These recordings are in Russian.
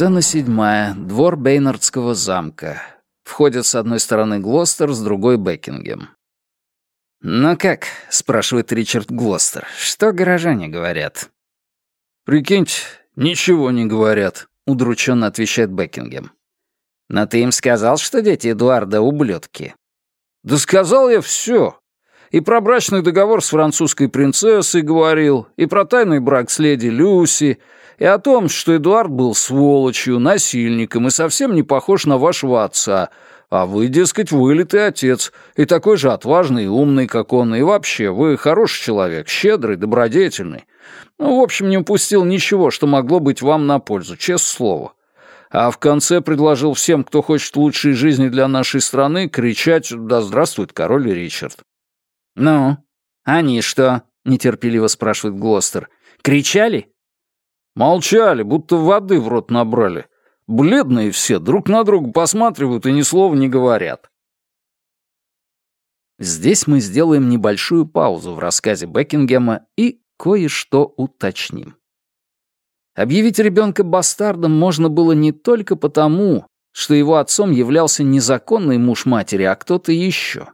Сцена седьмая. Двор Бейнардского замка. Входят с одной стороны Глостер, с другой — Бекингем. «Ну как?» — спрашивает Ричард Глостер. «Что горожане говорят?» «Прикиньте, ничего не говорят», — удрученно отвечает Бекингем. «Но ты им сказал, что дети Эдуарда — ублюдки?» «Да сказал я все. И про брачный договор с французской принцессой говорил, и про тайный брак с леди Люси, и о том, что Эдуард был сволочью, насильником и совсем не похож на вашего отца, а вы, дескать, вылитый отец, и такой же отважный и умный, как он, и вообще, вы хороший человек, щедрый, добродетельный. Ну, в общем, не упустил ничего, что могло быть вам на пользу, честное слово. А в конце предложил всем, кто хочет лучшей жизни для нашей страны, кричать «Да здравствует король Ричард». «Ну, они что?» — нетерпеливо спрашивает Глостер. «Кричали?» Молчали, будто воды в рот набрали. Бледные все, друг на друга посматривают и ни слова не говорят. Здесь мы сделаем небольшую паузу в рассказе Бекингема и кое-что уточним. Объявить ребенка бастардом можно было не только потому, что его отцом являлся незаконный муж матери, а кто-то еще.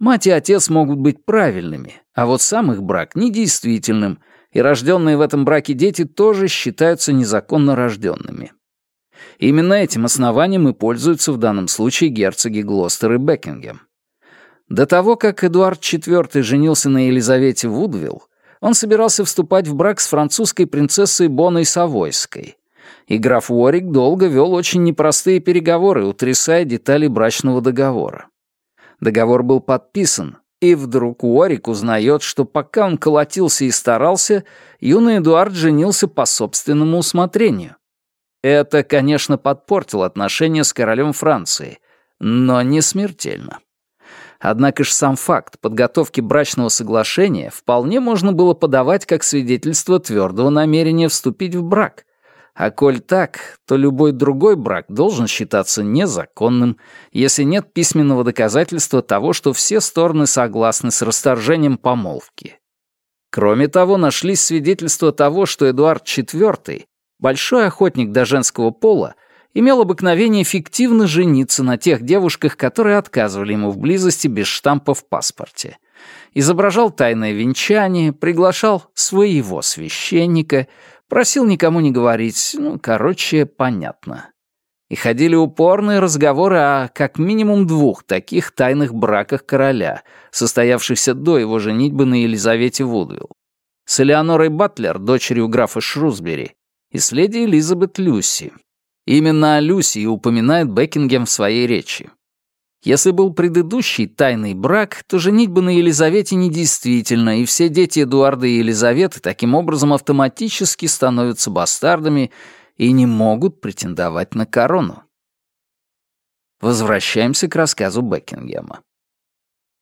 Мать и отец могут быть правильными, а вот сам их брак недействительным, и рожденные в этом браке дети тоже считаются незаконно рожденными. Именно этим основанием и пользуются в данном случае герцоги Глостер и Бекингем. До того, как Эдуард IV женился на Елизавете Вудвилл, он собирался вступать в брак с французской принцессой Боной Савойской. И граф Уорик долго вел очень непростые переговоры, утрясая детали брачного договора. Договор был подписан, и вдруг Уорик узнает, что пока он колотился и старался, юный Эдуард женился по собственному усмотрению. Это, конечно, подпортило отношения с королем Франции, но не смертельно. Однако ж сам факт подготовки брачного соглашения вполне можно было подавать как свидетельство твердого намерения вступить в брак, а коль так, то любой другой брак должен считаться незаконным, если нет письменного доказательства того, что все стороны согласны с расторжением помолвки. Кроме того, нашлись свидетельства того, что Эдуард IV, большой охотник до женского пола, имел обыкновение фиктивно жениться на тех девушках, которые отказывали ему в близости без штампа в паспорте. Изображал тайное венчание, приглашал своего священника, Просил никому не говорить, ну, короче, понятно. И ходили упорные разговоры о как минимум двух таких тайных браках короля, состоявшихся до его женитьбы на Елизавете Вудвилл. С Элеонорой Батлер, дочерью графа Шрусбери, и с леди Элизабет Люси. Именно о Люси упоминает Бекингем в своей речи. Если был предыдущий тайный брак, то женитьба на Елизавете недействительна, и все дети Эдуарда и Елизаветы таким образом автоматически становятся бастардами и не могут претендовать на корону. Возвращаемся к рассказу Бекингема.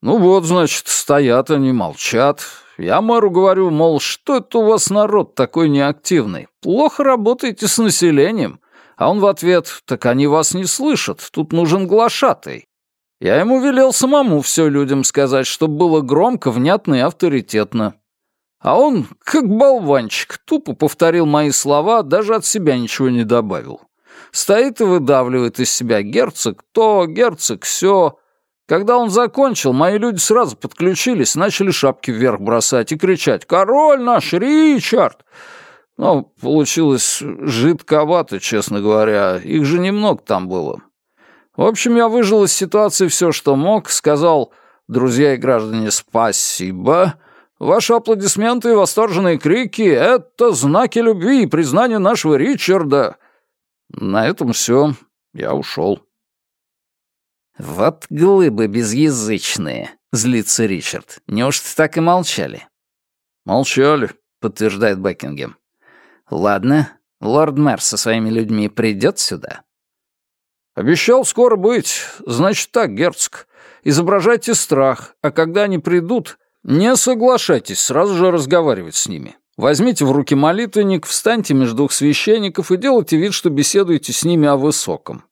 «Ну вот, значит, стоят они, молчат. Я мэру говорю, мол, что это у вас народ такой неактивный? Плохо работаете с населением». А он в ответ, так они вас не слышат, тут нужен глашатый. Я ему велел самому все людям сказать, чтобы было громко, внятно и авторитетно. А он, как болванчик, тупо повторил мои слова, даже от себя ничего не добавил. Стоит и выдавливает из себя герцог то, герцог все. Когда он закончил, мои люди сразу подключились, начали шапки вверх бросать и кричать «Король наш, Ричард!» Но получилось жидковато, честно говоря. Их же немного там было. В общем, я выжил из ситуации все, что мог, сказал «Друзья и граждане, спасибо!» Ваши аплодисменты и восторженные крики — это знаки любви и признания нашего Ричарда. На этом все. Я ушел. «Вот глыбы безязычные», — злится Ричард. «Неужто так и молчали?» «Молчали», — подтверждает Бекингем. «Ладно, лорд-мэр со своими людьми придет сюда?» «Обещал скоро быть. Значит так, герцог, изображайте страх, а когда они придут, не соглашайтесь сразу же разговаривать с ними. Возьмите в руки молитвенник, встаньте между двух священников и делайте вид, что беседуете с ними о высоком.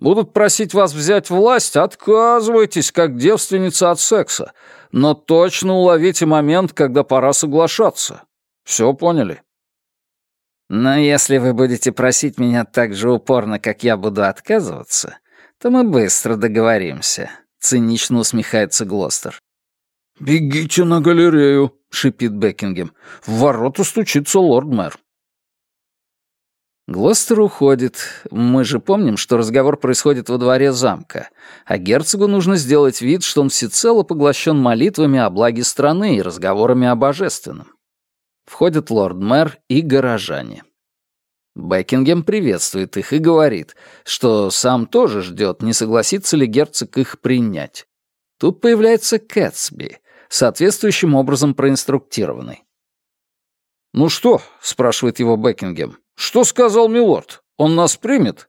Будут просить вас взять власть, отказывайтесь, как девственница от секса, но точно уловите момент, когда пора соглашаться. Все поняли?» «Но если вы будете просить меня так же упорно, как я буду отказываться, то мы быстро договоримся», — цинично усмехается Глостер. «Бегите на галерею», — шипит Бекингем. «В ворота стучится лорд-мэр». Глостер уходит. Мы же помним, что разговор происходит во дворе замка, а герцогу нужно сделать вид, что он всецело поглощен молитвами о благе страны и разговорами о божественном. Входят лорд-мэр и горожане. Бекингем приветствует их и говорит, что сам тоже ждет, не согласится ли герцог их принять. Тут появляется Кэтсби, соответствующим образом проинструктированный. «Ну что?» — спрашивает его Бекингем. «Что сказал милорд? Он нас примет?»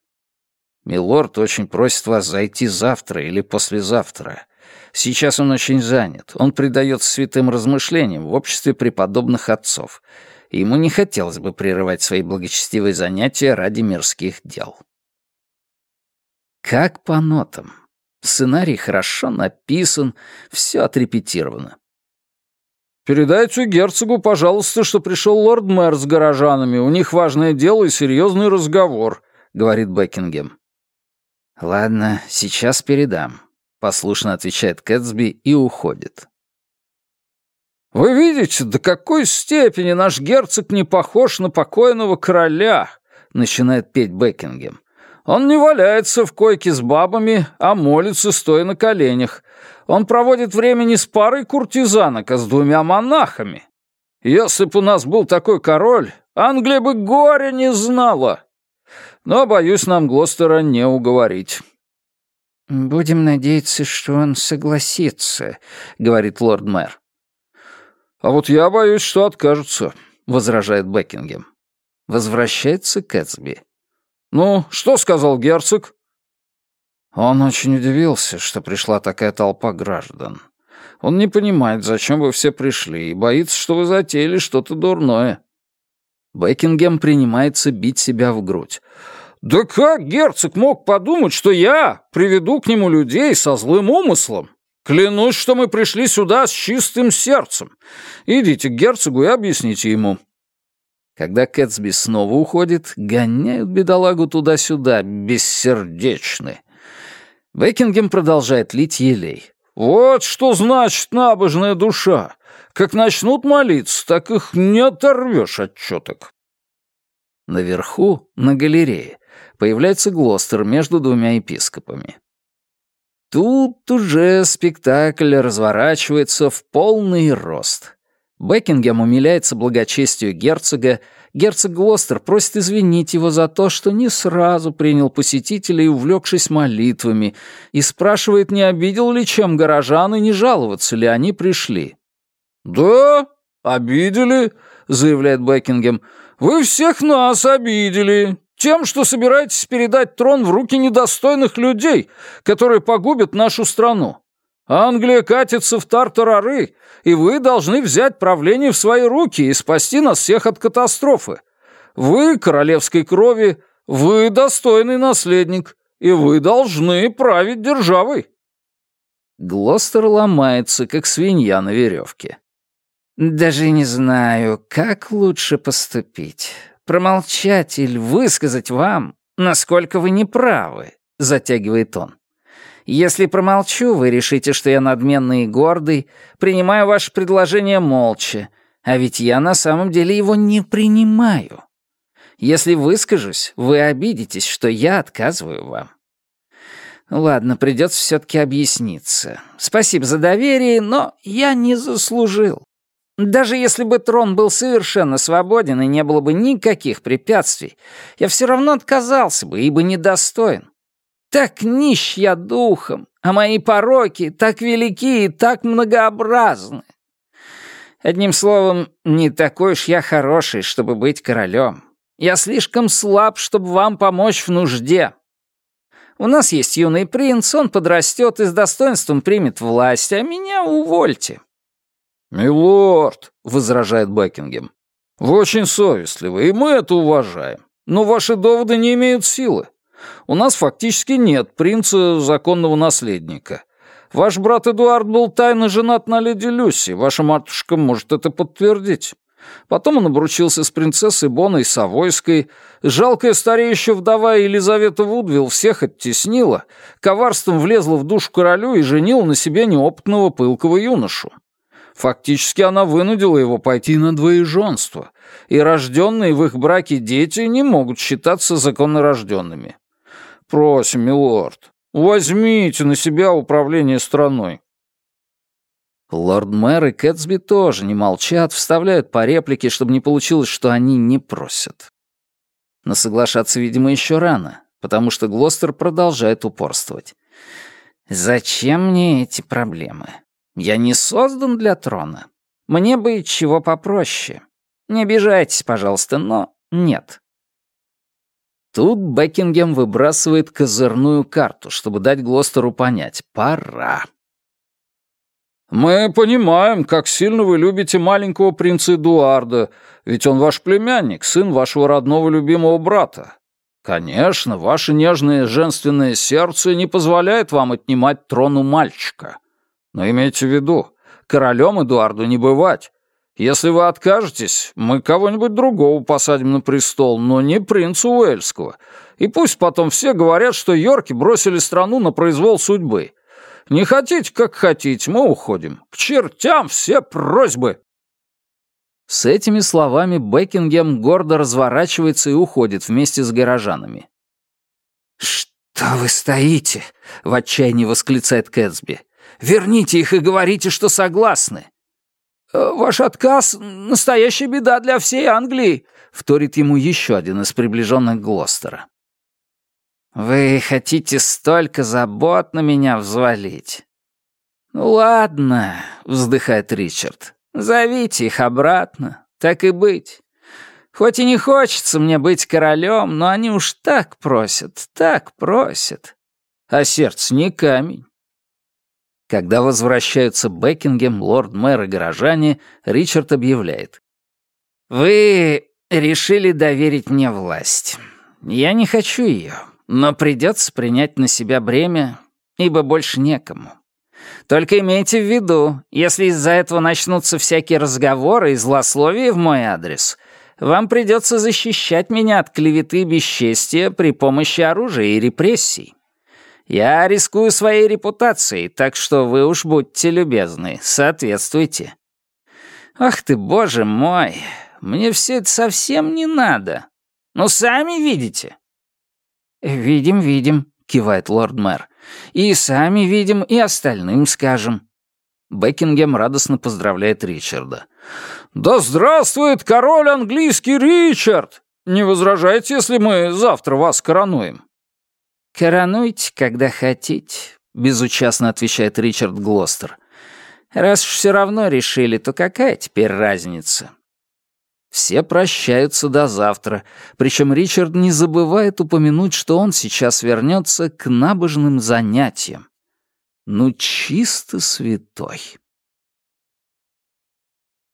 «Милорд очень просит вас зайти завтра или послезавтра. Сейчас он очень занят. Он предается святым размышлениям в обществе преподобных отцов. Ему не хотелось бы прерывать свои благочестивые занятия ради мирских дел». Как по нотам. Сценарий хорошо написан, все отрепетировано. «Передайте герцогу, пожалуйста, что пришел лорд-мэр с горожанами. У них важное дело и серьезный разговор», — говорит Бекингем. «Ладно, сейчас передам», — послушно отвечает Кэтсби и уходит. «Вы видите, до какой степени наш герцог не похож на покойного короля», — начинает петь Бекингем. «Он не валяется в койке с бабами, а молится, стоя на коленях. Он проводит время не с парой куртизанок, а с двумя монахами. Если бы у нас был такой король, Англия бы горя не знала. Но, боюсь, нам Глостера не уговорить». «Будем надеяться, что он согласится», — говорит лорд-мэр. «А вот я боюсь, что откажутся», — возражает Бекингем. Возвращается Кэтсби. «Ну, что сказал герцог?» Он очень удивился, что пришла такая толпа граждан. Он не понимает, зачем вы все пришли, и боится, что вы затеяли что-то дурное. Бекингем принимается бить себя в грудь. «Да как герцог мог подумать, что я приведу к нему людей со злым умыслом? Клянусь, что мы пришли сюда с чистым сердцем. Идите к герцогу и объясните ему». Когда Кэтсби снова уходит, гоняют бедолагу туда-сюда, бессердечны. Бекингем продолжает лить елей. «Вот что значит набожная душа. Как начнут молиться, так их не оторвешь от четок». Наверху, на галерее, появляется Глостер между двумя епископами. Тут уже спектакль разворачивается в полный рост. Бекингем умиляется благочестию герцога, герцог Глостер просит извинить его за то, что не сразу принял посетителей, увлекшись молитвами, и спрашивает, не обидел ли чем горожан и не жаловаться ли они пришли. «Да, обидели», — заявляет Бекингем. «Вы всех нас обидели. Тем, что собираетесь передать трон в руки недостойных людей, которые погубят нашу страну. Англия катится в тартарары, и вы должны взять правление в свои руки и спасти нас всех от катастрофы. Вы королевской крови, вы достойный наследник, и вы должны править державой». Глостер ломается, как свинья на веревке. «Даже не знаю, как лучше поступить промолчать или высказать вам, насколько вы неправы», — затягивает он. «Если промолчу, вы решите, что я надменный и гордый, принимаю ваше предложение молча, а ведь я на самом деле его не принимаю. Если выскажусь, вы обидитесь, что я отказываю вам. Ладно, придется все-таки объясниться. Спасибо за доверие, но я не заслужил. Даже если бы трон был совершенно свободен и не было бы никаких препятствий, я все равно отказался бы, ибо недостоин. Так нищ я духом, а мои пороки так велики и так многообразны. Одним словом, не такой уж я хороший, чтобы быть королем. Я слишком слаб, чтобы вам помочь в нужде. У нас есть юный принц, он подрастет и с достоинством примет власть, а меня увольте. «Милорд», — возражает Бекингем, — «вы очень совестливы, и мы это уважаем. Но ваши доводы не имеют силы. У нас фактически нет принца законного наследника. Ваш брат Эдуард был тайно женат на леди Люси, ваша матушка может это подтвердить. Потом он обручился с принцессой Боной Савойской. Жалкая стареющая вдова Елизавета Вудвилл всех оттеснила, коварством влезла в душу королю и женила на себе неопытного пылкого юношу. Фактически она вынудила его пойти на двоеженство, и рожденные в их браке дети не могут считаться законнорожденными. Просим, милорд, возьмите на себя управление страной. Лорд-мэр и Кэтсби тоже не молчат, вставляют по реплике, чтобы не получилось, что они не просят. Но соглашаться, видимо, еще рано, потому что Глостер продолжает упорствовать. «Зачем мне эти проблемы? Я не создан для трона. Мне бы чего попроще. Не обижайтесь, пожалуйста, но нет». Тут Бекингем выбрасывает козырную карту, чтобы дать Глостеру понять «пора». «Мы понимаем, как сильно вы любите маленького принца Эдуарда, ведь он ваш племянник, сын вашего родного любимого брата. Конечно, ваше нежное женственное сердце не позволяет вам отнимать трон у мальчика. Но имейте в виду, королем Эдуарду не бывать. Если вы откажетесь, мы кого-нибудь другого посадим на престол, но не принца Уэльского. И пусть потом все говорят, что Йорки бросили страну на произвол судьбы». Не хотите, как хотите, мы уходим. К чертям все просьбы!» С этими словами Бекингем гордо разворачивается и уходит вместе с горожанами. «Что вы стоите?» — в отчаянии восклицает Кэтсби. «Верните их и говорите, что согласны». «Э, «Ваш отказ — настоящая беда для всей Англии», — вторит ему еще один из приближенных Глостера. «Вы хотите столько забот на меня взвалить?» «Ну ладно», — вздыхает Ричард. «Зовите их обратно, так и быть. Хоть и не хочется мне быть королем, но они уж так просят, так просят. А сердце не камень». Когда возвращаются Бекингем, лорд-мэр и горожане, Ричард объявляет. «Вы решили доверить мне власть. Я не хочу ее. Но придется принять на себя бремя, ибо больше некому. Только имейте в виду, если из-за этого начнутся всякие разговоры и злословия в мой адрес, вам придется защищать меня от клеветы и бесчестия при помощи оружия и репрессий. Я рискую своей репутацией, так что вы уж будьте любезны, соответствуйте. Ах ты, боже мой, мне все это совсем не надо. Ну, сами видите. «Видим, видим», — кивает лорд-мэр. «И сами видим, и остальным скажем». Бекингем радостно поздравляет Ричарда. «Да здравствует король английский Ричард! Не возражайте, если мы завтра вас коронуем?» «Коронуйте, когда хотите», — безучастно отвечает Ричард Глостер. «Раз уж все равно решили, то какая теперь разница?» Все прощаются до завтра, причем Ричард не забывает упомянуть, что он сейчас вернется к набожным занятиям. Ну, чисто святой.